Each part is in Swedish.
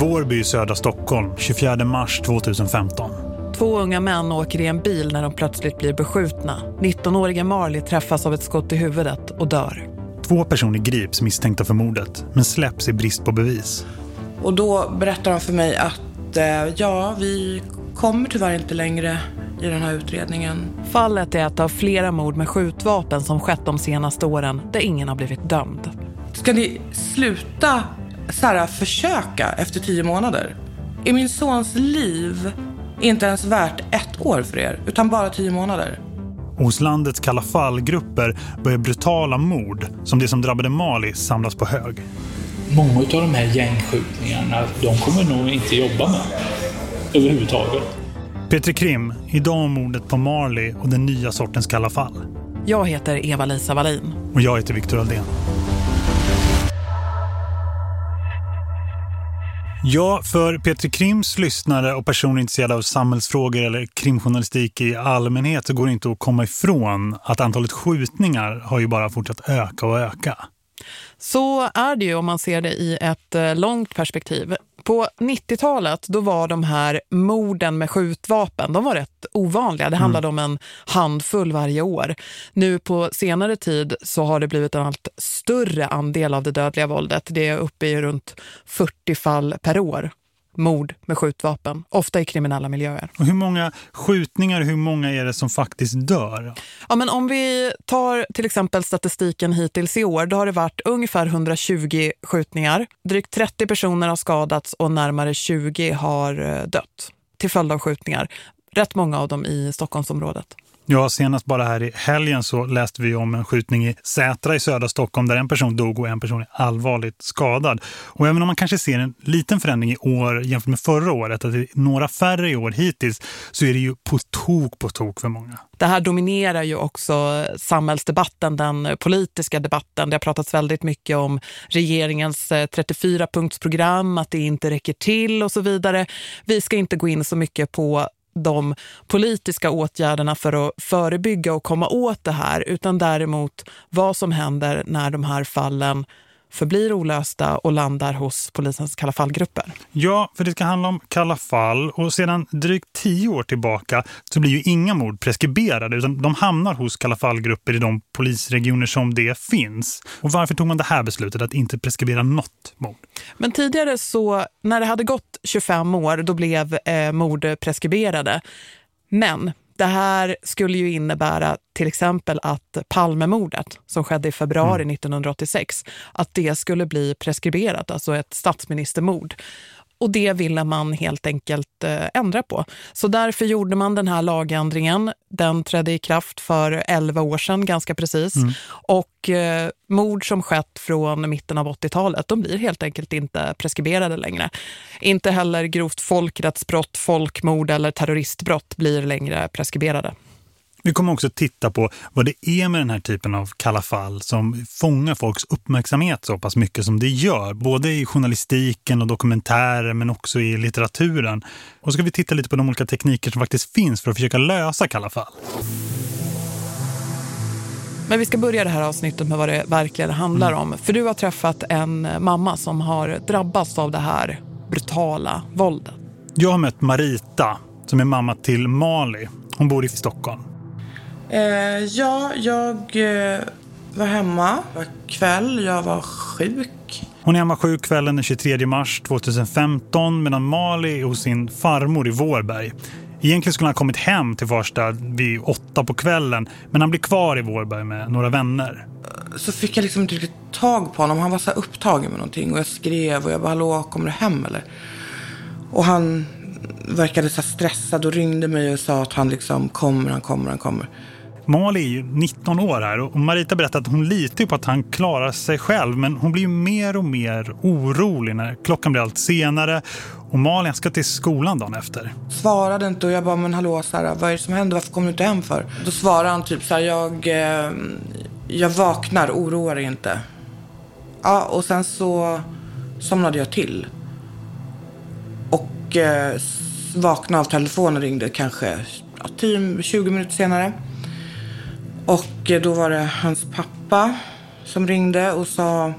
Vårby i södra Stockholm, 24 mars 2015. Två unga män åker i en bil när de plötsligt blir beskjutna. 19-åriga Marley träffas av ett skott i huvudet och dör. Två personer grips misstänkta för mordet, men släpps i brist på bevis. Och då berättar de för mig att eh, ja, vi kommer tyvärr inte längre i den här utredningen. Fallet är ett av flera mord med skjutvapen som skett de senaste åren där ingen har blivit dömd. Ska ni sluta så här, försöka efter tio månader? Är min sons liv inte ens värt ett år för er, utan bara tio månader? Hos landets kalla fallgrupper börjar brutala mord som det som drabbade Mali samlas på hög. Många av de här gängskjutningarna, de kommer nog inte jobba med överhuvudtaget. Petri Krim, idag om mordet på Marley och den nya sortens kalla fall. Jag heter Eva-Lisa Wallin. Och jag heter Viktor Aldén. Ja, för Peter Krims lyssnare och personer intresserade av samhällsfrågor eller krimjournalistik i allmänhet så går det inte att komma ifrån att antalet skjutningar har ju bara fortsatt öka och öka. Så är det ju om man ser det i ett eh, långt perspektiv. På 90-talet då var de här morden med skjutvapen, de var rätt ovanliga. Det handlade mm. om en handfull varje år. Nu på senare tid så har det blivit en allt större andel av det dödliga våldet. Det är uppe i runt 40 fall per år mord med skjutvapen, ofta i kriminella miljöer. Och hur många skjutningar, hur många är det som faktiskt dör? Ja, men om vi tar till exempel statistiken hittills i år, då har det varit ungefär 120 skjutningar. Drygt 30 personer har skadats och närmare 20 har eh, dött till följd av skjutningar. Rätt många av dem i Stockholmsområdet. Ja, senast bara här i helgen så läste vi om en skjutning i Sätra i södra Stockholm där en person dog och en person är allvarligt skadad. Och även om man kanske ser en liten förändring i år jämfört med förra året, att det är några färre i år hittills, så är det ju på tok på tok för många. Det här dominerar ju också samhällsdebatten, den politiska debatten. Det har pratats väldigt mycket om regeringens eh, 34-punktsprogram, att det inte räcker till och så vidare. Vi ska inte gå in så mycket på de politiska åtgärderna för att förebygga och komma åt det här utan däremot vad som händer när de här fallen förblir olösta och landar hos polisens kalla fallgrupper. Ja, för det ska handla om kalla fall och sedan drygt tio år tillbaka så blir ju inga mord preskriberade utan de hamnar hos kalla fallgrupper i de polisregioner som det finns. Och varför tog man det här beslutet att inte preskribera något mord? Men tidigare så, när det hade gått 25 år, då blev eh, mord preskriberade. Men det här skulle ju innebära till exempel att Palmemordet som skedde i februari mm. 1986, att det skulle bli preskriberat, alltså ett statsministermord. Och det ville man helt enkelt eh, ändra på. Så därför gjorde man den här lagändringen. Den trädde i kraft för 11 år sedan ganska precis. Mm. Och eh, mord som skett från mitten av 80-talet, de blir helt enkelt inte preskriberade längre. Inte heller grovt folkrättsbrott, folkmord eller terroristbrott blir längre preskriberade. Vi kommer också titta på vad det är med den här typen av kalla fall som fångar folks uppmärksamhet så pass mycket som det gör. Både i journalistiken och dokumentärer men också i litteraturen. Och så ska vi titta lite på de olika tekniker som faktiskt finns för att försöka lösa kalla fall. Men vi ska börja det här avsnittet med vad det verkligen handlar om. För du har träffat en mamma som har drabbats av det här brutala våldet. Jag har mött Marita som är mamma till Mali. Hon bor i Stockholm. Eh, ja, jag eh, var hemma. Det var kväll, jag var sjuk. Hon är hemma sjuk kvällen den 23 mars 2015 medan Mali är hos sin farmor i Vårberg. Egentligen skulle han ha kommit hem till Farsta vid åtta på kvällen men han blir kvar i Vårberg med några vänner. Så fick jag liksom inte riktigt tag på honom. Han var så upptagen med någonting och jag skrev och jag bara, hallå, kommer du hem eller? Och han verkade så stressad och ringde mig och sa att han liksom kommer, han kommer, han kommer. Mali är ju 19 år här och Marita berättar att hon litar på att han klarar sig själv men hon blir mer och mer orolig när klockan blir allt senare och Malin ska till skolan dagen efter. Svarade inte och jag bara, men hallå Sara, vad är det som händer? Varför kommer du inte hem för? Då svarar han typ så här, jag, eh, jag vaknar, oroar dig inte. Ja, och sen så somnade jag till. Och eh, vaknade av telefonen och ringde kanske 10-20 minuter senare. Och då var det hans pappa som ringde och sa,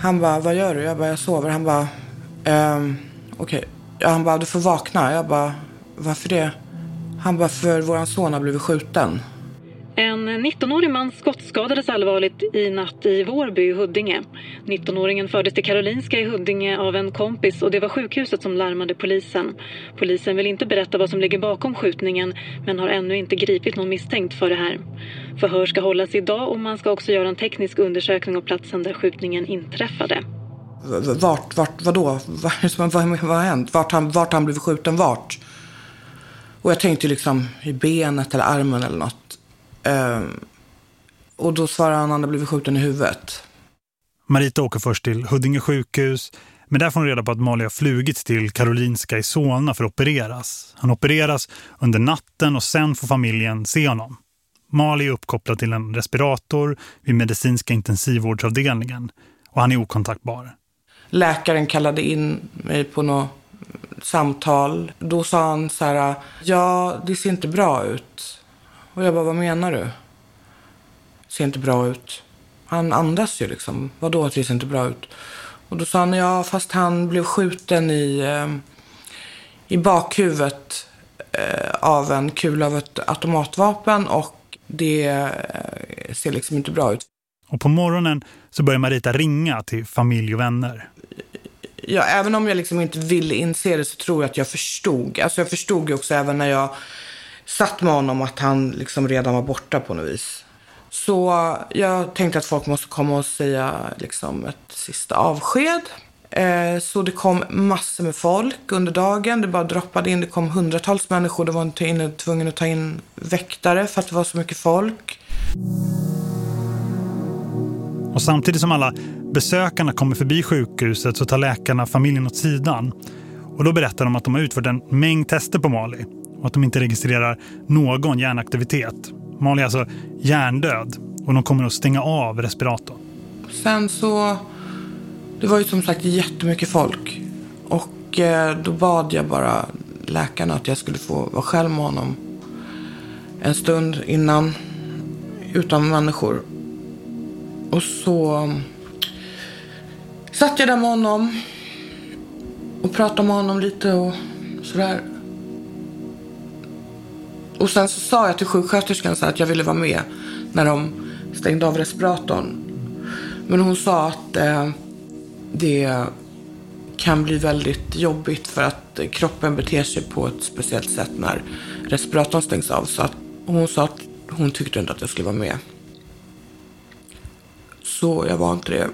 han bara, vad gör du? Jag bara, jag sover. Han bara, ehm, okej. Okay. Ja, han bara, du får vakna. Jag bara, varför det? Han bara, för våran son har blivit skjuten. En 19-årig man skottskadades allvarligt i natt i Vårby i Huddinge. 19-åringen fördes till Karolinska i Huddinge av en kompis och det var sjukhuset som larmade polisen. Polisen vill inte berätta vad som ligger bakom skjutningen men har ännu inte gripit någon misstänkt för det här. Förhör ska hållas idag och man ska också göra en teknisk undersökning av platsen där skjutningen inträffade. Vart, vart, vadå? Vad, vad, vad har hänt? Vart han, vart han blivit skjuten vart? Och jag tänkte liksom i benet eller armen eller något. Um, och då svarar han att han har blivit skjuten i huvudet. Marita åker först till Huddinge sjukhus. Men där får hon reda på att Mali har flugits till Karolinska i Solna för att opereras. Han opereras under natten och sen får familjen se honom. Mali är uppkopplad till en respirator vid medicinska intensivvårdsavdelningen och han är okontaktbar. Läkaren kallade in mig på något samtal. Då sa han så här, ja det ser inte bra ut. Och jag bara, vad menar du? Ser inte bra ut. Han andas ju liksom. Vadå att det ser inte bra ut? Och då sa han, ja fast han blev skjuten i, eh, i bakhuvudet eh, av en kula av ett automatvapen och det eh, ser liksom inte bra ut. Och på morgonen så börjar Marita ringa till familj och vänner. Ja, även om jag liksom inte ville inse det så tror jag att jag förstod. Alltså jag förstod ju också även när jag satt med honom att han liksom redan var borta på något vis. Så jag tänkte att folk måste komma och säga liksom ett sista avsked. Eh, så det kom massor med folk under dagen. Det bara droppade in. Det kom hundratals människor. Det var inte tvungen att ta in väktare för att det var så mycket folk. Och samtidigt som alla besökarna kommer förbi sjukhuset så tar läkarna familjen åt sidan. Och då berättar de att de har utfört en mängd tester på Mali och att de inte registrerar någon hjärnaktivitet. Mali är alltså hjärndöd och de kommer att stänga av respiratorn. Sen så, det var ju som sagt jättemycket folk. Och eh, då bad jag bara läkarna att jag skulle få vara själv med honom en stund innan utan människor. Och så mm, satt jag där med honom och pratade med honom lite och sådär. Och sen så sa jag till sjuksköterskan så att jag ville vara med när de stängde av respiratorn. Men hon sa att eh, det kan bli väldigt jobbigt för att kroppen beter sig på ett speciellt sätt när respiratorn stängs av. Så att hon sa att hon tyckte inte att jag skulle vara med. Så jag var inte det.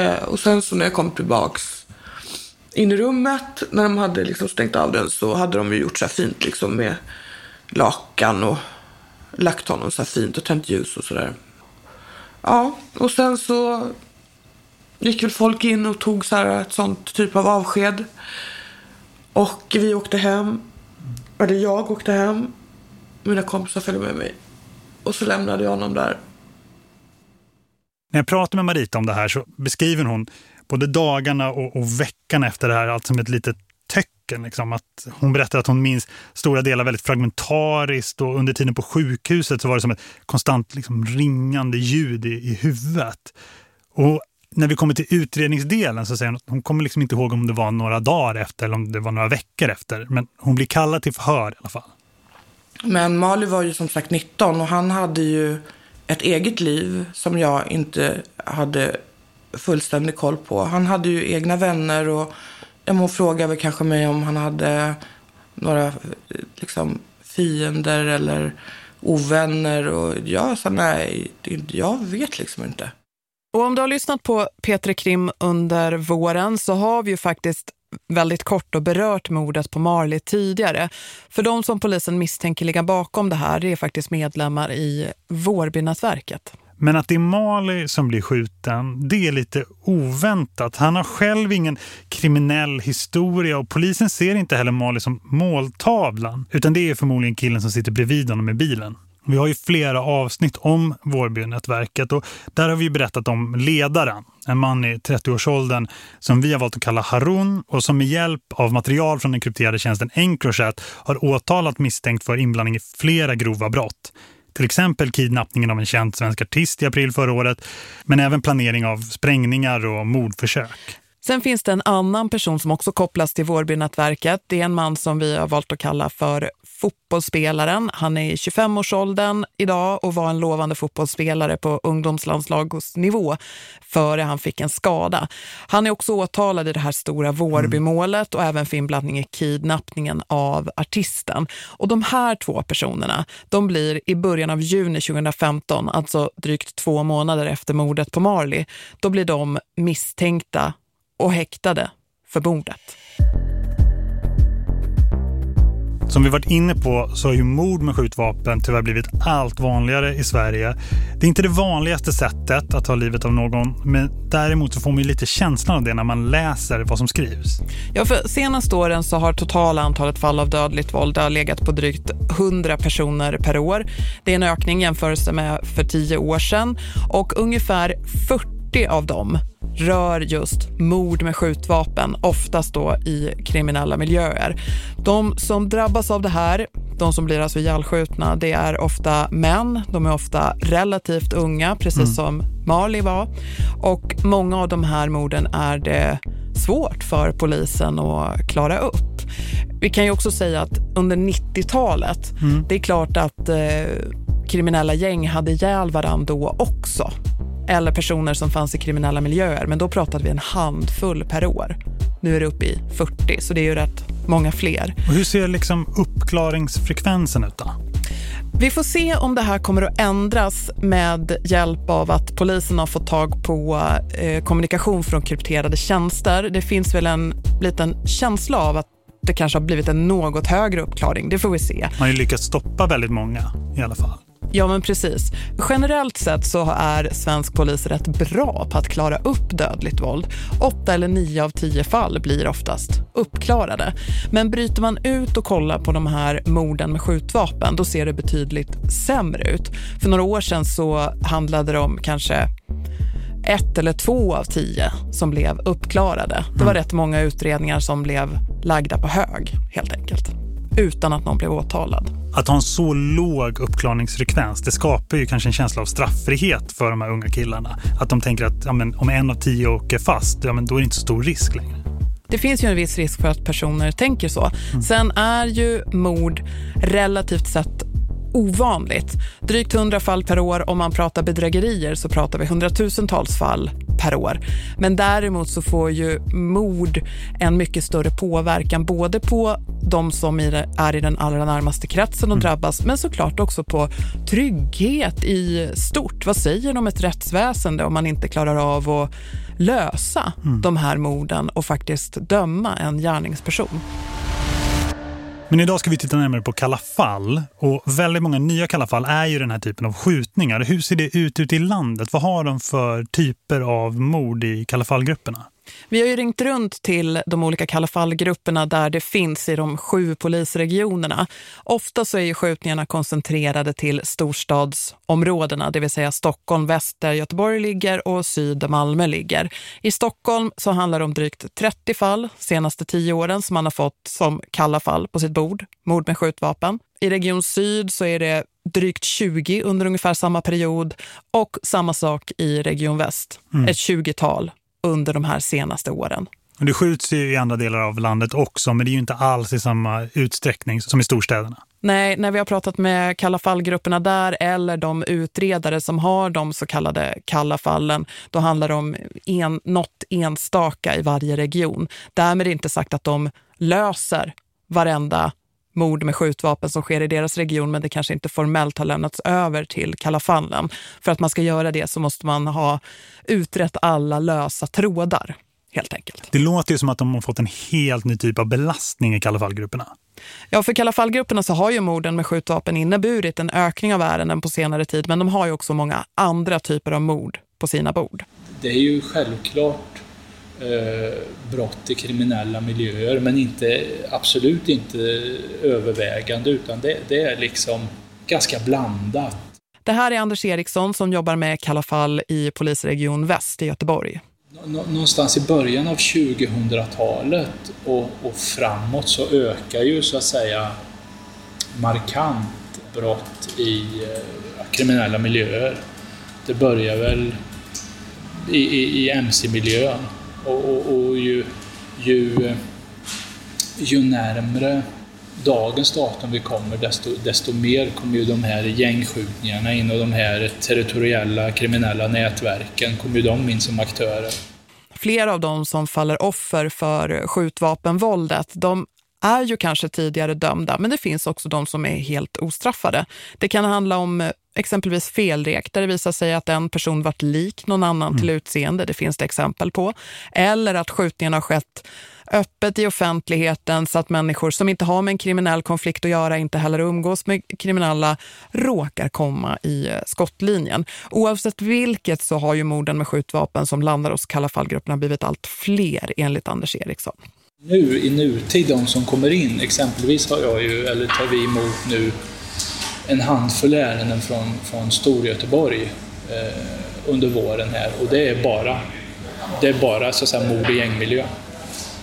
Eh, och sen så när jag kom tillbaks in i rummet, när de hade liksom stängt av den, så hade de ju gjort så här fint liksom med lakan och lagt honom så här fint och tänt ljus och sådär. Ja, och sen så gick väl folk in och tog så här ett sånt typ av avsked. Och vi åkte hem. Eller jag åkte hem. Mina kompisar följde med mig. Och så lämnade jag honom där. När jag pratar med Marita om det här så beskriver hon både dagarna och, och veckan efter det här allt som ett litet töcken. Liksom. Att hon berättar att hon minns stora delar väldigt fragmentariskt och under tiden på sjukhuset så var det som ett konstant liksom, ringande ljud i, i huvudet. Och när vi kommer till utredningsdelen så säger hon att hon kommer liksom inte ihåg om det var några dagar efter eller om det var några veckor efter. Men hon blir kallad till förhör i alla fall. Men Mali var ju som sagt 19 och han hade ju ett eget liv som jag inte hade fullständig koll på. Han hade ju egna vänner och hon frågade väl kanske mig om han hade några liksom, fiender eller ovänner. Och jag sa nej, jag vet liksom inte. Och om du har lyssnat på Petri Krim under våren så har vi ju faktiskt väldigt kort och berört mordet på Marley tidigare. För de som polisen misstänker ligga bakom det här det är faktiskt medlemmar i Vårbynätverket. Men att det är Mali som blir skjuten, det är lite oväntat. Han har själv ingen kriminell historia och polisen ser inte heller Mali som måltavlan. Utan det är förmodligen killen som sitter bredvid honom i bilen. Vi har ju flera avsnitt om Vårbynätverket och där har vi berättat om ledaren, en man i 30-årsåldern som vi har valt att kalla Harun och som med hjälp av material från den krypterade tjänsten Encrochat har åtalat misstänkt för inblandning i flera grova brott. Till exempel kidnappningen av en känd svensk artist i april förra året, men även planering av sprängningar och mordförsök. Sen finns det en annan person som också kopplas till Vårbynätverket. Det är en man som vi har valt att kalla för fotbollsspelaren. Han är i 25-årsåldern idag och var en lovande fotbollsspelare på ungdomslandslagsnivå före han fick en skada. Han är också åtalad i det här stora Vårbymålet och även för inblandning i kidnappningen av artisten. Och de här två personerna, de blir i början av juni 2015, alltså drygt två månader efter mordet på Marley, då blir de misstänkta och häktade för mordet. Som vi varit inne på så har ju mord med skjutvapen tyvärr blivit allt vanligare i Sverige. Det är inte det vanligaste sättet att ta livet av någon, men däremot så får man ju lite känslan av det när man läser vad som skrivs. Ja, för senaste åren så har totala antalet fall av dödligt våld legat på drygt 100 personer per år. Det är en ökning jämfört med för tio år sedan och ungefär 40 av dem rör just mord med skjutvapen, oftast då i kriminella miljöer. De som drabbas av det här, de som blir alltså ihjälskjutna, det är ofta män. De är ofta relativt unga, precis mm. som Marley var. Och många av de här morden är det svårt för polisen att klara upp. Vi kan ju också säga att under 90-talet, mm. det är klart att eh, kriminella gäng hade ihjäl varandra då också eller personer som fanns i kriminella miljöer. Men då pratade vi en handfull per år. Nu är det uppe i 40, så det är ju rätt många fler. Och hur ser liksom uppklaringsfrekvensen ut då? Vi får se om det här kommer att ändras med hjälp av att polisen har fått tag på eh, kommunikation från krypterade tjänster. Det finns väl en liten känsla av att det kanske har blivit en något högre uppklaring. Det får vi se. Man har ju lyckats stoppa väldigt många i alla fall. Ja men precis. Generellt sett så är svensk polis rätt bra på att klara upp dödligt våld. Åtta eller nio av tio fall blir oftast uppklarade. Men bryter man ut och kollar på de här morden med skjutvapen då ser det betydligt sämre ut. För några år sedan så handlade det om kanske ett eller två av tio som blev uppklarade. Det var mm. rätt många utredningar som blev lagda på hög helt enkelt utan att någon blev åtalad. Att ha en så låg uppklarningsfrekvens, det skapar ju kanske en känsla av straffrihet för de här unga killarna. Att de tänker att ja, men, om en av tio åker fast, ja, men då är det inte så stor risk längre. Det finns ju en viss risk för att personer tänker så. Mm. Sen är ju mord relativt sett ovanligt. Drygt 100 fall per år. Om man pratar bedrägerier så pratar vi hundratusentals fall per år. Men däremot så får ju mord en mycket större påverkan både på de som är i den allra närmaste kretsen och mm. drabbas men såklart också på trygghet i stort. Vad säger de om ett rättsväsende om man inte klarar av att lösa mm. de här morden och faktiskt döma en gärningsperson? Men idag ska vi titta närmare på kalla fall. Och väldigt många nya kalla fall är ju den här typen av skjutningar. Hur ser det ut ute i landet? Vad har de för typer av mord i kalafallgrupperna? Vi har ju ringt runt till de olika kalla fallgrupperna där det finns i de sju polisregionerna. Ofta så är ju skjutningarna koncentrerade till storstadsområdena, det vill säga Stockholm, väster Göteborg ligger och syd Malmö ligger. I Stockholm så handlar det om drygt 30 fall senaste tio åren som man har fått som kalla fall på sitt bord, mord med skjutvapen. I region syd så är det drygt 20 under ungefär samma period och samma sak i region väst, mm. ett 20-tal under de här senaste åren. Det skjuts ju i andra delar av landet också, men det är ju inte alls i samma utsträckning som i storstäderna. Nej, när vi har pratat med kalla fallgrupperna där eller de utredare som har de så kallade kalla fallen, då handlar det om en, något enstaka i varje region. Därmed är det inte sagt att de löser varenda mord med skjutvapen som sker i deras region men det kanske inte formellt har lämnats över till Kalafallen. För att man ska göra det så måste man ha utrett alla lösa trådar helt enkelt. Det låter ju som att de har fått en helt ny typ av belastning i Kalafallgrupperna. Ja, för Kalafallgrupperna så har ju morden med skjutvapen inneburit en ökning av ärenden på senare tid men de har ju också många andra typer av mord på sina bord. Det är ju självklart brott i kriminella miljöer men inte, absolut inte övervägande utan det, det är liksom ganska blandat. Det här är Anders Eriksson som jobbar med Kalla fall i polisregion Väst i Göteborg. Någonstans i början av 2000-talet och, och framåt så ökar ju så att säga markant brott i eh, kriminella miljöer. Det börjar väl i, i, i mc-miljön och, och, och ju, ju, eh, ju närmre dagens datum vi kommer, desto, desto mer kommer ju de här gängskjutningarna in och de här territoriella kriminella nätverken, kommer ju de in som aktörer. Flera av de som faller offer för skjutvapenvåldet, de är ju kanske tidigare dömda, men det finns också de som är helt ostraffade. Det kan handla om eh, exempelvis felrek där det visar sig att en person varit lik någon annan mm. till utseende, det finns det exempel på. Eller att skjutningen har skett öppet i offentligheten så att människor som inte har med en kriminell konflikt att göra, inte heller umgås med kriminella, råkar komma i eh, skottlinjen. Oavsett vilket så har ju morden med skjutvapen som landar hos kalla fallgrupperna blivit allt fler enligt Anders Eriksson. Nu i nutid, de som kommer in, exempelvis har jag ju, eller tar vi emot nu en handfull ärenden från, från Storgöteborg eh, under våren här och det är bara, det är bara så att säga, mord i gängmiljö.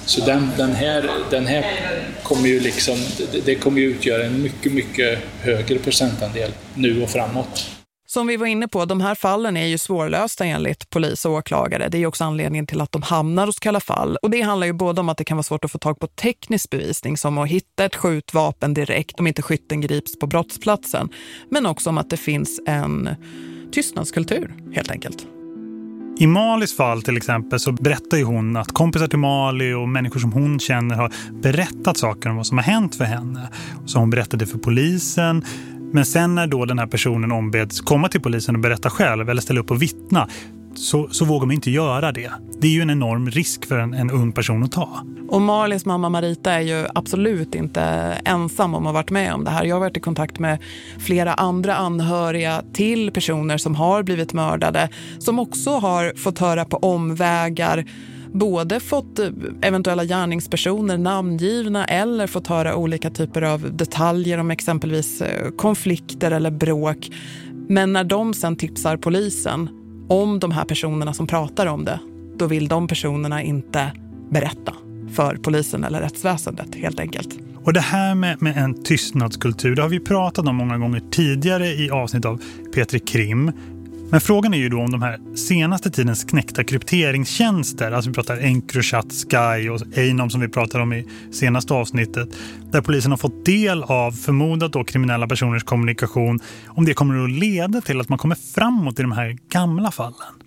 Så den, den, här, den här kommer ju liksom, det kommer ju utgöra en mycket, mycket högre procentandel nu och framåt. Som vi var inne på, de här fallen är ju svårlösta enligt polis och åklagare. Det är också anledningen till att de hamnar hos Kalla fall. Och det handlar ju både om att det kan vara svårt att få tag på teknisk bevisning som att hitta ett skjutvapen direkt om inte skytten grips på brottsplatsen. Men också om att det finns en tystnadskultur helt enkelt. I Malis fall till exempel så berättar ju hon att kompisar till Mali och människor som hon känner har berättat saker om vad som har hänt för henne. Så hon berättade för polisen men sen när då den här personen ombeds komma till polisen och berätta själv eller ställa upp och vittna så, så vågar man inte göra det. Det är ju en enorm risk för en, en ung person att ta. Och Marlins mamma Marita är ju absolut inte ensam om att ha varit med om det här. Jag har varit i kontakt med flera andra anhöriga till personer som har blivit mördade. Som också har fått höra på omvägar både fått eh, eventuella gärningspersoner namngivna eller fått höra olika typer av detaljer om exempelvis eh, konflikter eller bråk. Men när de sen tipsar polisen om de här personerna som pratar om det, då vill de personerna inte berätta för polisen eller rättsväsendet helt enkelt. Och det här med, med en tystnadskultur, det har vi pratat om många gånger tidigare i avsnitt av Petri Krim. Men frågan är ju då om de här senaste tidens knäckta krypteringstjänster, alltså vi pratar Encrochat, Sky och Einom som vi pratade om i senaste avsnittet, där polisen har fått del av förmodat då kriminella personers kommunikation, om det kommer att leda till att man kommer framåt i de här gamla fallen.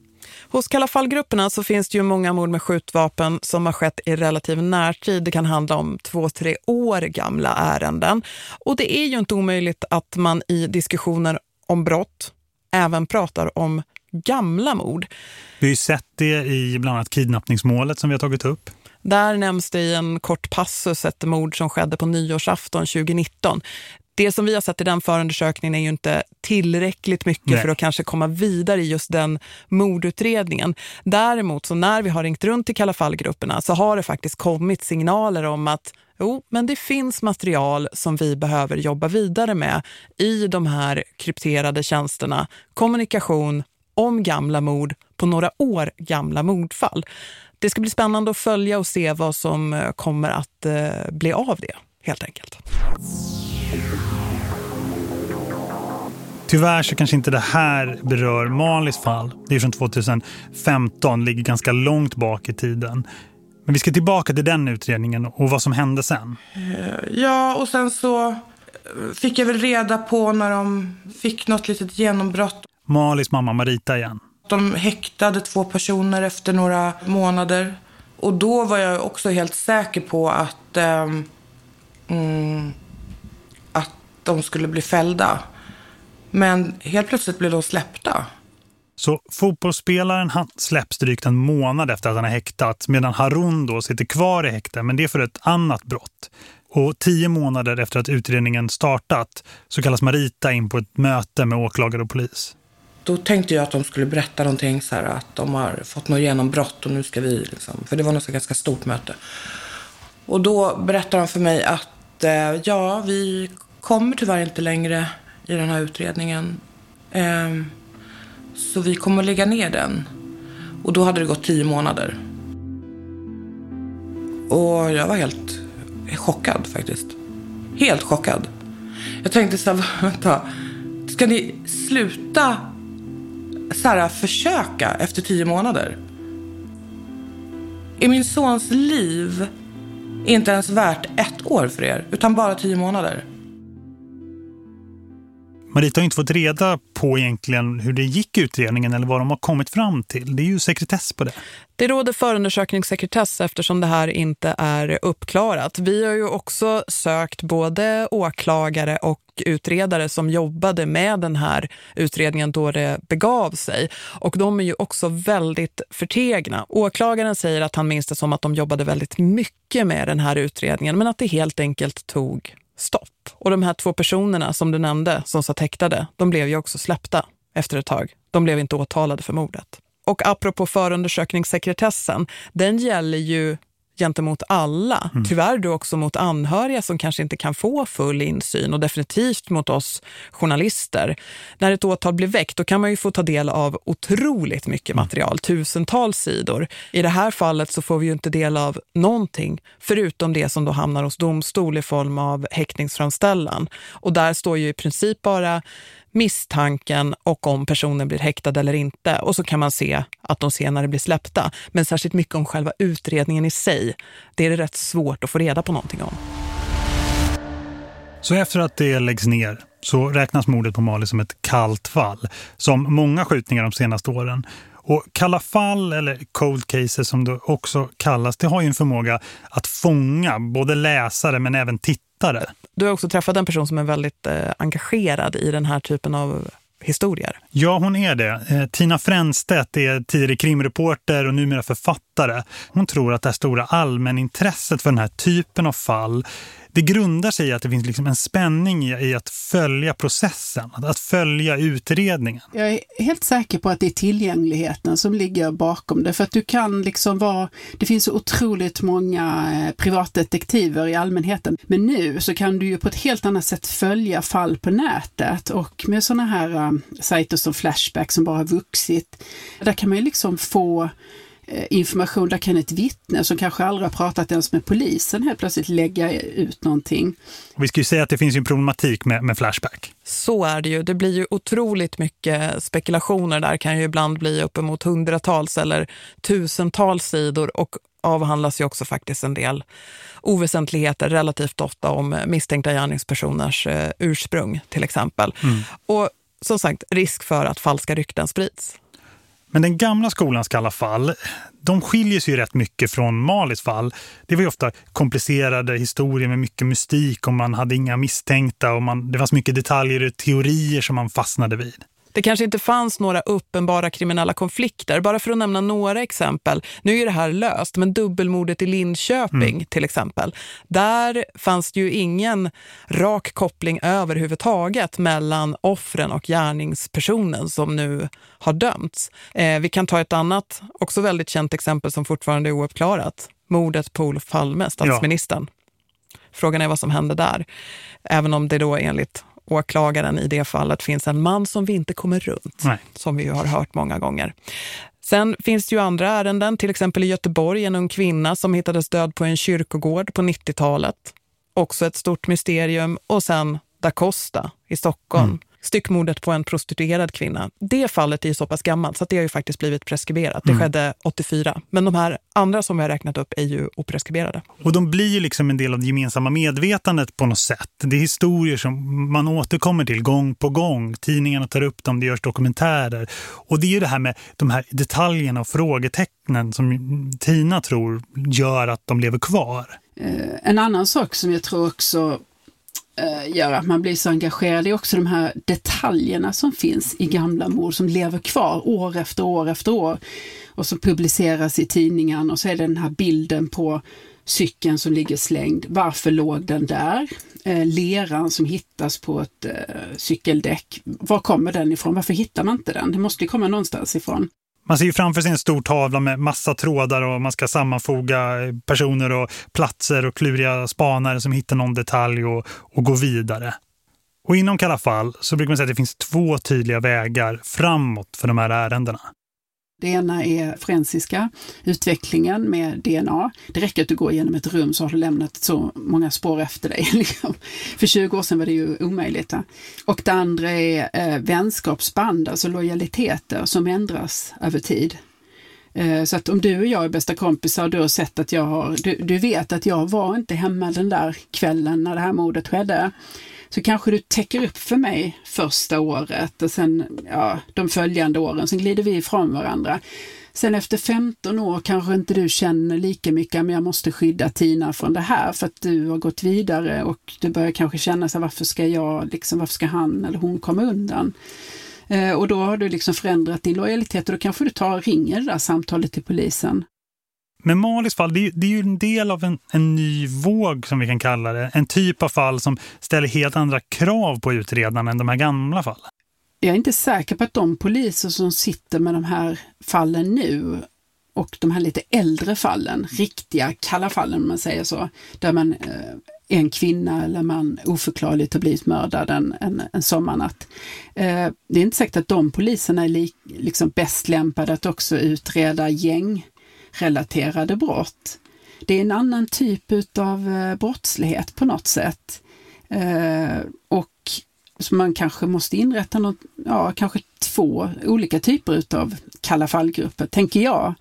Hos kalla fallgrupperna så finns det ju många mord med skjutvapen som har skett i relativ närtid. Det kan handla om två, tre år gamla ärenden. Och det är ju inte omöjligt att man i diskussioner om brott även pratar om gamla mord. Vi har ju sett det i bland annat kidnappningsmålet som vi har tagit upp. Där nämns det i en kort passus ett mord som skedde på nyårsafton 2019. Det som vi har sett i den förundersökningen är ju inte tillräckligt mycket Nej. för att kanske komma vidare i just den mordutredningen. Däremot så när vi har ringt runt till kalla fallgrupperna så har det faktiskt kommit signaler om att Jo, men det finns material som vi behöver jobba vidare med i de här krypterade tjänsterna. Kommunikation om gamla mord på några år gamla mordfall. Det ska bli spännande att följa och se vad som eh, kommer att eh, bli av det, helt enkelt. Tyvärr så kanske inte det här berör Malis fall. Det är från 2015, ligger ganska långt bak i tiden. Men vi ska tillbaka till den utredningen och vad som hände sen. Eh, ja, och sen så eh, fick jag väl reda på när de fick något litet genombrott. Malis mamma Marita igen. De häktade två personer efter några månader. Och då var jag också helt säker på att, mm, att de skulle bli fällda. Men helt plötsligt blev de släppta. Så fotbollsspelaren han släpps drygt en månad efter att han har häktat medan Harun då sitter kvar i häkte men det är för ett annat brott. Och tio månader efter att utredningen startat så kallas Marita in på ett möte med åklagare och polis. Då tänkte jag att de skulle berätta någonting så här att de har fått något genombrott och nu ska vi liksom, för det var något ganska stort möte. Och då berättar de för mig att eh, ja, vi kommer tyvärr inte längre i den här utredningen. Eh, så vi kommer att lägga ner den. Och då hade det gått tio månader. Och jag var helt chockad faktiskt. Helt chockad. Jag tänkte så här, vänta. Ska ni sluta så här, försöka efter tio månader? Är min sons liv inte ens värt ett år för er, utan bara tio månader? Marita har inte fått reda på egentligen hur det gick utredningen eller vad de har kommit fram till. Det är ju sekretess på det. Det råder förundersökningssekretess eftersom det här inte är uppklarat. Vi har ju också sökt både åklagare och utredare som jobbade med den här utredningen då det begav sig. Och de är ju också väldigt förtegna. Åklagaren säger att han minns det som att de jobbade väldigt mycket med den här utredningen men att det helt enkelt tog stopp. Och de här två personerna som du nämnde som satt häktade, de blev ju också släppta efter ett tag. De blev inte åtalade för mordet. Och apropå förundersökningssekretessen, den gäller ju gentemot alla. Mm. Tyvärr då också mot anhöriga som kanske inte kan få full insyn och definitivt mot oss journalister. När ett åtal blir väckt då kan man ju få ta del av otroligt mycket mm. material, tusentals sidor. I det här fallet så får vi ju inte del av någonting förutom det som då hamnar hos domstol i form av häktningsframställan. Och där står ju i princip bara misstanken och om personen blir häktad eller inte. Och så kan man se att de senare blir släppta. Men särskilt mycket om själva utredningen i sig, det är det rätt svårt att få reda på någonting om. Så efter att det läggs ner så räknas mordet på Mali som ett kallt fall, som många skjutningar de senaste åren. Och kalla fall, eller cold cases som det också kallas, det har ju en förmåga att fånga både läsare men även tittare. Du har också träffat en person som är väldigt eh, engagerad i den här typen av historier. Ja, hon är det. Eh, Tina Fränstedt är tidigare krimreporter och numera författare. Hon tror att det här stora allmänintresset för den här typen av fall det grundar sig i att det finns liksom en spänning i, i att följa processen, att, att, följa utredningen. Jag är helt säker på att det är tillgängligheten som ligger bakom det. För att du kan liksom vara, det finns så otroligt många eh, privatdetektiver i allmänheten. Men nu så kan du ju på ett helt annat sätt följa fall på nätet och med sådana här äh, sajter som Flashback som bara har vuxit. Där kan man ju liksom få information, där kan ett vittne som kanske aldrig har pratat ens med polisen helt plötsligt lägga ut någonting. vi ska ju säga att det finns en problematik med, med Flashback. Så är det ju. Det blir ju otroligt mycket spekulationer där kan ju ibland bli uppemot hundratals eller tusentals sidor och avhandlas ju också faktiskt en del oväsentligheter relativt ofta om misstänkta gärningspersoners eh, ursprung till exempel. Mm. Och som sagt, risk för att falska rykten sprids. Men den gamla skolans kalla fall, de skiljer sig ju rätt mycket från Malis fall. Det var ju ofta komplicerade historier med mycket mystik och man hade inga misstänkta och man, det fanns mycket detaljer och teorier som man fastnade vid. Det kanske inte fanns några uppenbara kriminella konflikter. Bara för att nämna några exempel. Nu är det här löst, men dubbelmordet i Linköping mm. till exempel. Där fanns det ju ingen rak koppling överhuvudtaget mellan offren och gärningspersonen som nu har dömts. Eh, vi kan ta ett annat, också väldigt känt exempel som fortfarande är ouppklarat. Mordet på Olof Palme, statsministern. Ja. Frågan är vad som hände där. Även om det då enligt åklagaren i det fallet finns en man som vi inte kommer runt, Nej. som vi har hört många gånger. Sen finns det ju andra ärenden, till exempel i Göteborg en ung kvinna som hittades död på en kyrkogård på 90-talet. Också ett stort mysterium. Och sen Da Costa i Stockholm. Mm styckmordet på en prostituerad kvinna. Det fallet är ju så pass gammalt så det har ju faktiskt blivit preskriberat. Det mm. skedde 84. Men de här andra som vi har räknat upp är ju opreskriberade. Och de blir ju liksom en del av det gemensamma medvetandet på något sätt. Det är historier som man återkommer till gång på gång. Tidningarna tar upp dem, det görs dokumentärer. Och det är ju det här med de här detaljerna och frågetecknen som Tina tror gör att de lever kvar. Eh, en annan sak som jag tror också Eh, gör att man blir så engagerad är också de här detaljerna som finns i gamla mord som lever kvar år efter år efter år och som publiceras i tidningen och så är det den här bilden på cykeln som ligger slängd. Varför låg den där? Eh, leran som hittas på ett eh, cykeldäck. Var kommer den ifrån? Varför hittar man inte den? Det måste ju komma någonstans ifrån. Man ser ju framför sig en stor tavla med massa trådar och man ska sammanfoga eh, personer och platser och kluriga spanare som hittar någon detalj och, och gå vidare. Och inom Kalla fall så brukar man säga att det finns två tydliga vägar framåt för de här ärendena. Det ena är forensiska utvecklingen med DNA. Det räcker att du går igenom ett rum så har du lämnat så många spår efter dig. Liksom. För 20 år sedan var det ju omöjligt. Och det andra är eh, vänskapsband, alltså lojaliteter som ändras över tid. Eh, så att om du och jag är bästa kompisar och du har sett att jag har, du, du vet att jag var inte hemma den där kvällen när det här mordet skedde så kanske du täcker upp för mig första året och sen ja, de följande åren, sen glider vi ifrån varandra. Sen efter 15 år kanske inte du känner lika mycket, men jag måste skydda Tina från det här för att du har gått vidare och du börjar kanske känna sig varför ska jag, liksom, varför ska han eller hon komma undan? Eh, och då har du liksom förändrat din lojalitet och då kanske du tar och ringer det där samtalet till polisen. Men Malis fall, det är, det är ju en del av en, en, ny våg som vi kan kalla det. En typ av fall som ställer helt andra krav på utredarna än de här gamla fallen. Jag är inte säker på att de poliser som sitter med de här fallen nu och de här lite äldre fallen, riktiga kalla fallen om man säger så, där man eh, är en kvinna eller man oförklarligt har blivit mördad en, en, en sommarnatt. Eh, det är inte säkert att de poliserna är li, liksom bäst lämpade att också utreda gäng relaterade brott. Det är en annan typ av eh, brottslighet på något sätt. Eh, och så man kanske måste inrätta något, ja, kanske två olika typer av kalla fallgrupper, tänker jag.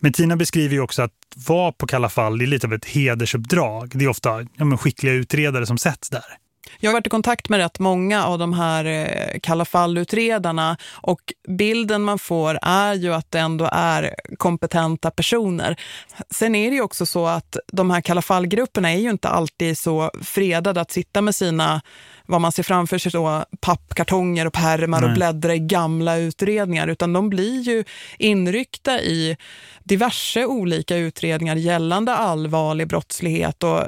Men Tina beskriver ju också att vara på Kalla fall är lite av ett hedersuppdrag. Det är ofta ja, skickliga utredare som sätts där. Jag har varit i kontakt med rätt många av de här eh, kalla fallutredarna och bilden man får är ju att det ändå är kompetenta personer. Sen är det ju också så att de här kalla fallgrupperna är ju inte alltid så fredade att sitta med sina vad man ser framför sig då pappkartonger och pärmar Nej. och bläddra i gamla utredningar utan de blir ju inryckta i diverse olika utredningar gällande allvarlig brottslighet och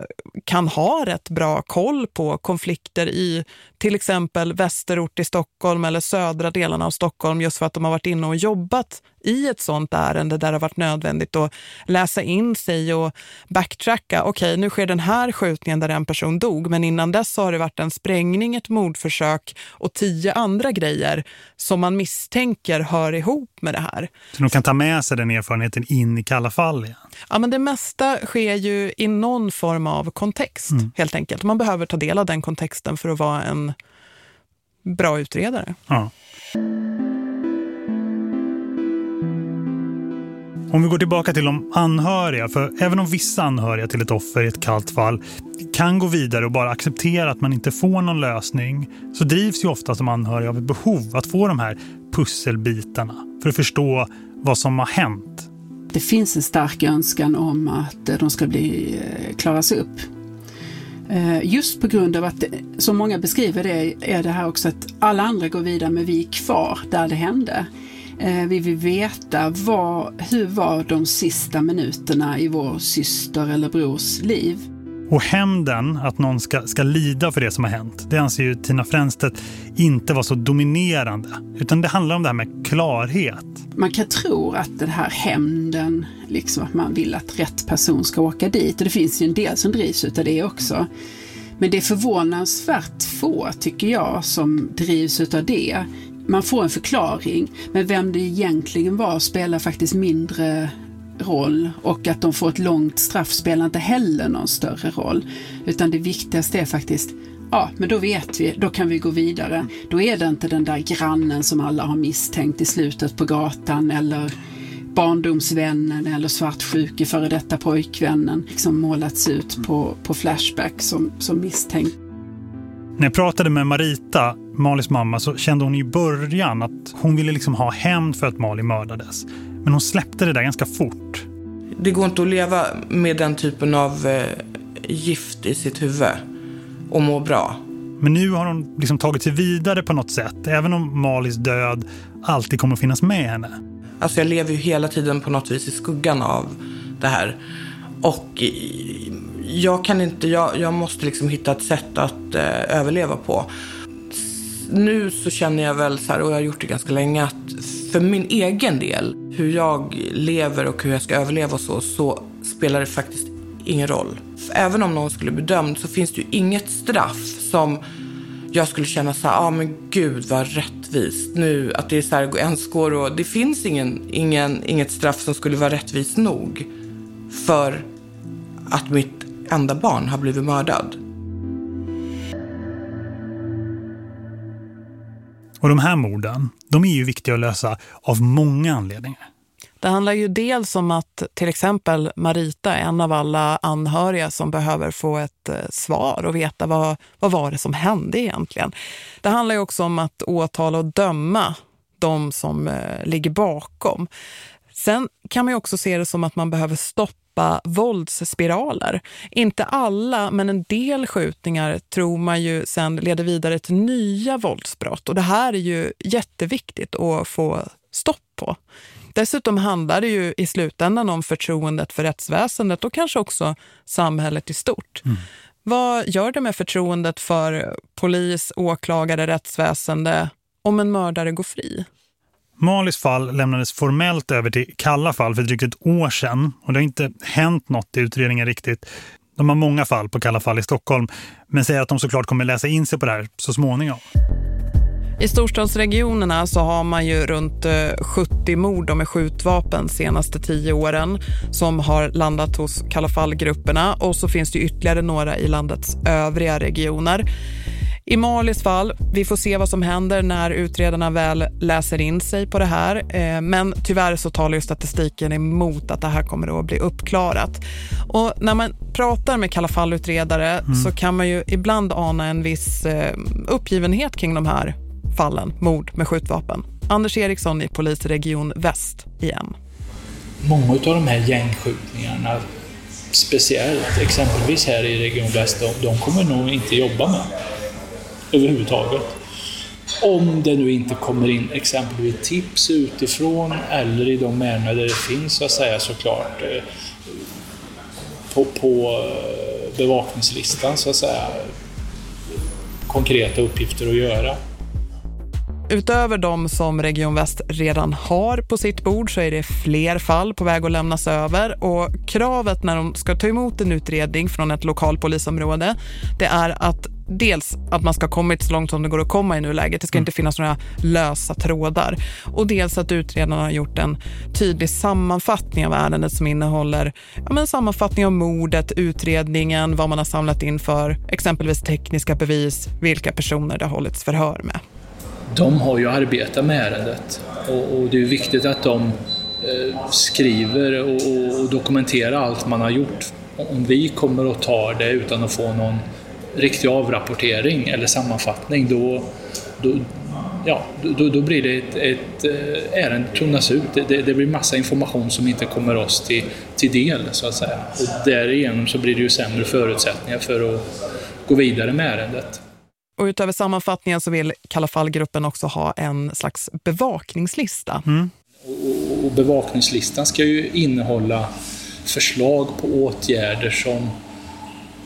kan ha rätt bra koll på konflikter i till exempel västerort i Stockholm eller södra delarna av Stockholm just för att de har varit inne och jobbat i ett sånt ärende där det har varit nödvändigt att läsa in sig och backtracka. Okej, okay, nu sker den här skjutningen där en person dog men innan dess har det varit en sprängning, ett mordförsök och tio andra grejer som man misstänker hör ihop med det här. Så de kan ta med sig den erfarenheten in i kalla fall igen? Ja, men det mesta sker ju i någon form av kontext mm. helt enkelt. Man behöver ta del av den kontexten för att vara en bra utredare. Ja. Om vi går tillbaka till de anhöriga, för även om vissa anhöriga till ett offer i ett kallt fall kan gå vidare och bara acceptera att man inte får någon lösning så drivs ju oftast de anhöriga av ett behov att få de här pusselbitarna för att förstå vad som har hänt. Det finns en stark önskan om att de ska bli eh, klaras upp. Eh, just på grund av att, som många beskriver det, är det här också att alla andra går vidare men vi är kvar där det hände. Eh, vi vill veta vad, hur var de sista minuterna i vår syster eller brors liv. Och hämnden, att någon ska, ska lida för det som har hänt, det anser ju Tina Fränstedt inte vara så dominerande. Utan det handlar om det här med klarhet. Man kan tro att den här hämnden, liksom att man vill att rätt person ska åka dit. Och det finns ju en del som drivs av det också. Men det är förvånansvärt få, tycker jag, som drivs av det. Man får en förklaring, men vem det egentligen var spelar faktiskt mindre roll och att de får ett långt straff spelar inte heller någon större roll. Utan det viktigaste är faktiskt, ja men då vet vi, då kan vi gå vidare. Då är det inte den där grannen som alla har misstänkt i slutet på gatan eller barndomsvännen eller svartsjuke före detta pojkvännen liksom målats ut på, på Flashback som, som misstänkt. När jag pratade med Marita, Malis mamma, så kände hon i början att hon ville liksom ha hämnd för att Mali mördades. Men hon släppte det där ganska fort. Det går inte att leva med den typen av eh, gift i sitt huvud och må bra. Men nu har hon liksom tagit sig vidare på något sätt. Även om Malis död alltid kommer att finnas med henne. Alltså jag lever ju hela tiden på något vis i skuggan av det här. Och jag kan inte, jag, jag måste liksom hitta ett sätt att eh, överleva på. Nu så känner jag väl så här, och jag har gjort det ganska länge, att för min egen del, hur jag lever och hur jag ska överleva och så, så spelar det faktiskt ingen roll. För även om någon skulle bli dömd så finns det ju inget straff som jag skulle känna så här, ja ah, men gud vad rättvist rättvist. Nu att det är så här, ens går och det finns ingen, ingen, inget straff som skulle vara rättvist nog för att mitt enda barn har blivit mördad. Och de här morden, de är ju viktiga att lösa av många anledningar. Det handlar ju dels om att till exempel Marita är en av alla anhöriga som behöver få ett eh, svar och veta vad, vad var det som hände egentligen. Det handlar ju också om att åtala och döma de som eh, ligger bakom. Sen kan man ju också se det som att man behöver stoppa våldsspiraler. Inte alla, men en del skjutningar tror man ju sen leder vidare till nya våldsbrott. Och det här är ju jätteviktigt att få stopp på. Dessutom handlar det ju i slutändan om förtroendet för rättsväsendet och kanske också samhället i stort. Mm. Vad gör det med förtroendet för polis, åklagare, rättsväsende om en mördare går fri? Malis fall lämnades formellt över till Kalla fall för drygt ett år sedan och det har inte hänt något i utredningen riktigt. De har många fall på Kalla fall i Stockholm men säger att de såklart kommer läsa in sig på det här så småningom. I storstadsregionerna så har man ju runt eh, 70 mord med skjutvapen senaste tio åren som har landat hos Kalla fall-grupperna och så finns det ytterligare några i landets övriga regioner. I Malis fall, vi får se vad som händer när utredarna väl läser in sig på det här. Eh, men tyvärr så talar ju statistiken emot att det här kommer att bli uppklarat. Och när man pratar med Kalla fall-utredare mm. så kan man ju ibland ana en viss eh, uppgivenhet kring de här fallen, mord med skjutvapen. Anders Eriksson i polisregion Väst igen. Många av de här gängskjutningarna, speciellt exempelvis här i Region Väst, de, de kommer nog inte jobba med överhuvudtaget. Om det nu inte kommer in exempelvis tips utifrån eller i de ärenden där det finns så att säga såklart eh, på, på eh, bevakningslistan så att säga konkreta uppgifter att göra. Utöver de som Region Väst redan har på sitt bord så är det fler fall på väg att lämnas över och kravet när de ska ta emot en utredning från ett lokalpolisområde det är att dels att man ska ha kommit så långt som det går att komma i nuläget. Det ska inte finnas några lösa trådar. Och dels att utredarna har gjort en tydlig sammanfattning av ärendet som innehåller ja, men sammanfattning av mordet, utredningen, vad man har samlat in för exempelvis tekniska bevis, vilka personer det har hållits förhör med de har ju arbetat med ärendet och, och det är viktigt att de eh, skriver och, och, dokumenterar allt man har gjort. Om vi kommer och tar det utan att få någon riktig avrapportering eller sammanfattning då, då, ja, då, då blir det ett, ett eh, ärende tunnas ut. Det, det, blir massa information som inte kommer oss till, till del så att säga. Och därigenom så blir det ju sämre förutsättningar för att gå vidare med ärendet. Och utöver sammanfattningen så vill Kalla fallgruppen också ha en slags bevakningslista. Mm. Och bevakningslistan ska ju innehålla förslag på åtgärder som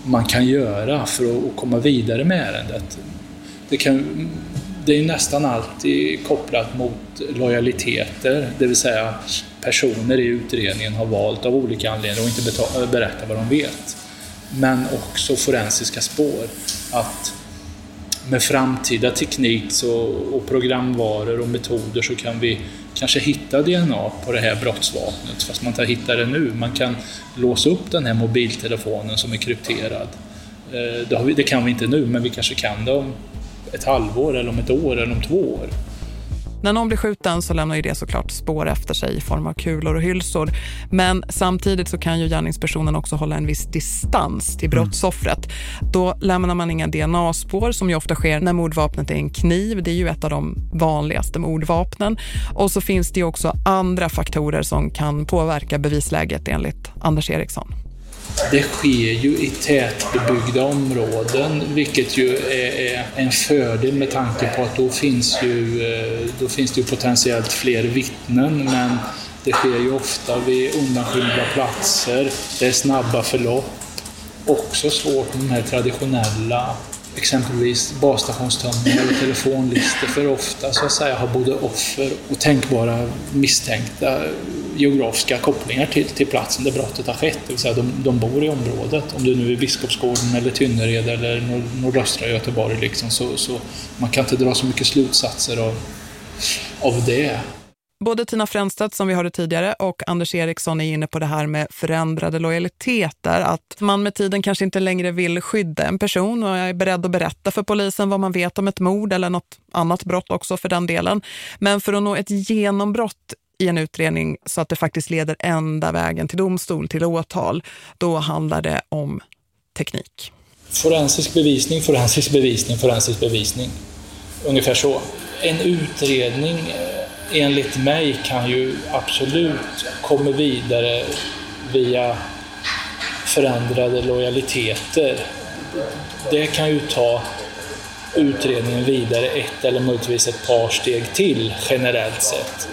man kan göra för att komma vidare med ärendet. Det, kan, det är nästan alltid kopplat mot lojaliteter, det vill säga personer i utredningen har valt av olika anledningar att inte berätta vad de vet. Men också forensiska spår. Att med framtida teknik och, och programvaror och metoder så kan vi kanske hitta DNA på det här brottsvapnet, fast man inte hittar det nu. Man kan låsa upp den här mobiltelefonen som är krypterad. Eh, det, vi, det kan vi inte nu, men vi kanske kan det om ett halvår, eller om ett år eller om två år. När någon blir skjuten så lämnar ju det såklart spår efter sig i form av kulor och hylsor. Men samtidigt så kan ju gärningspersonen också hålla en viss distans till mm. brottsoffret. Mm. Då lämnar man inga DNA-spår som ju ofta sker när mordvapnet är en kniv. Det är ju ett av de vanligaste mordvapnen. Och så finns det ju också andra faktorer som kan påverka bevisläget enligt Anders Eriksson. Det sker ju i tätbebyggda områden, vilket ju är en fördel med tanke på att då finns, ju, eh, då finns det ju potentiellt fler vittnen, men det sker ju ofta vid undanskymda platser, det är snabba förlopp. Också svårt med de här traditionella exempelvis basstationstömningar eller telefonlistor för ofta så att säga har både offer och tänkbara misstänkta geografiska kopplingar till, till platsen där brottet har skett. Det vill säga de, de bor i området. Om det nu är Biskopsgården eller Tynnered eller nord, nordöstra Göteborg liksom, så, så man kan inte dra så mycket slutsatser av, av det. Både Tina Fränstedt som vi hörde tidigare och Anders Eriksson är inne på det här med förändrade lojaliteter. Att man med tiden kanske inte längre vill skydda en person och är beredd att berätta för polisen vad man vet om ett mord eller något annat brott också för den delen. Men för att nå ett genombrott i en utredning så att det faktiskt leder ända vägen till domstol, till åtal, då handlar det om teknik. Forensisk bevisning, forensisk bevisning, forensisk bevisning. Ungefär så. En utredning enligt mig kan ju absolut komma vidare via förändrade lojaliteter. Det kan ju ta utredningen vidare ett eller möjligtvis ett par steg till generellt sett.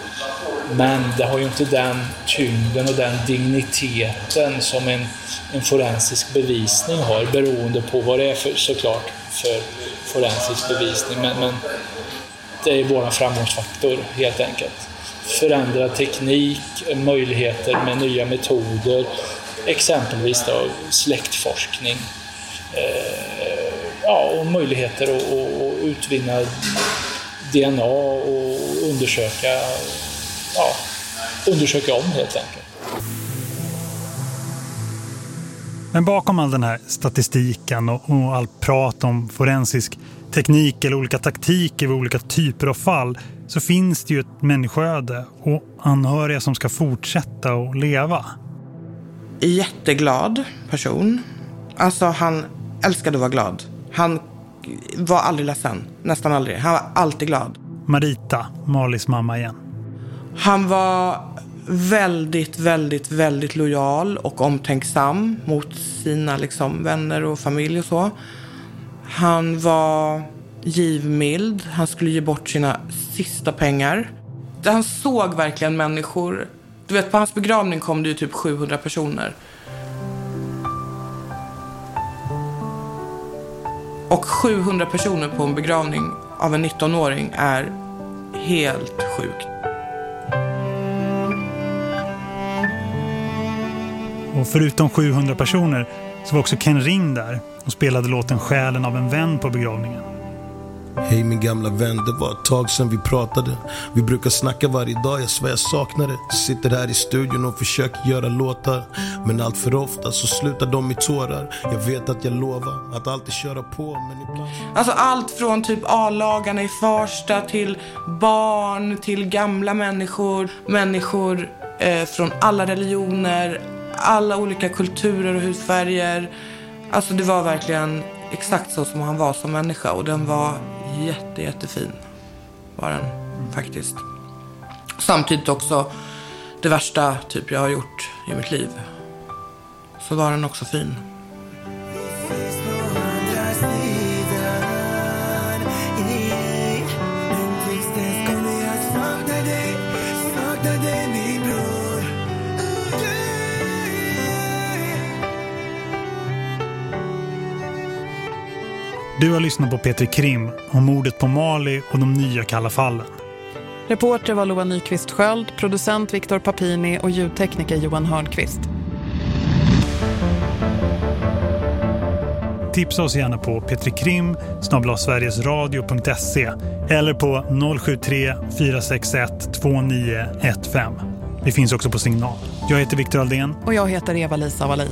Men det har ju inte den tyngden och den digniteten som en, en forensisk bevisning har beroende på vad det är för, såklart för forensisk bevisning. Men, men det är vår framgångsfaktor helt enkelt. Förändrad teknik, möjligheter med nya metoder, exempelvis då släktforskning. Eh, ja, och möjligheter att, att utvinna DNA och undersöka, ja, undersöka om helt enkelt. Men bakom all den här statistiken och, och allt prat om forensisk teknik eller olika taktiker vid olika typer av fall så finns det ju ett människoöde och anhöriga som ska fortsätta att leva. Jätteglad person. Alltså han älskade att vara glad. Han var aldrig ledsen. Nästan aldrig. Han var alltid glad. Marita, Malis mamma igen. Han var väldigt, väldigt, väldigt lojal och omtänksam mot sina liksom, vänner och familj och så. Han var givmild. Han skulle ge bort sina sista pengar. Han såg verkligen människor. Du vet, på hans begravning kom det ju typ 700 personer. Och 700 personer på en begravning av en 19-åring är helt sjukt. Och förutom 700 personer så var också Ken Ring där och spelade låten Själen av en vän på begravningen. Hej min gamla vän, det var ett tag sedan vi pratade. Vi brukar snacka varje dag, jag svär jag saknar det. Sitter här i studion och försöker göra låtar. Men allt för ofta så slutar de i tårar. Jag vet att jag lovar att alltid köra på, men ibland... Alltså allt från typ A-lagarna i Farsta till barn, till gamla människor, människor eh, från alla religioner, alla olika kulturer och hudfärger. Alltså det var verkligen exakt så som han var som människa och den var jätte, jättefin. Var den faktiskt. Samtidigt också det värsta typ jag har gjort i mitt liv. Så var den också fin. Du har lyssnat på Peter Krim om mordet på Mali och de nya kalla fallen. Reporter var Loa Nyqvist Sköld, producent Viktor Papini och ljudtekniker Johan Hörnqvist. Tipsa oss gärna på petrikrim sverigesradio.se eller på 073 461 2915. Vi finns också på signal. Jag heter Viktor Aldén. Och jag heter Eva-Lisa Wallin.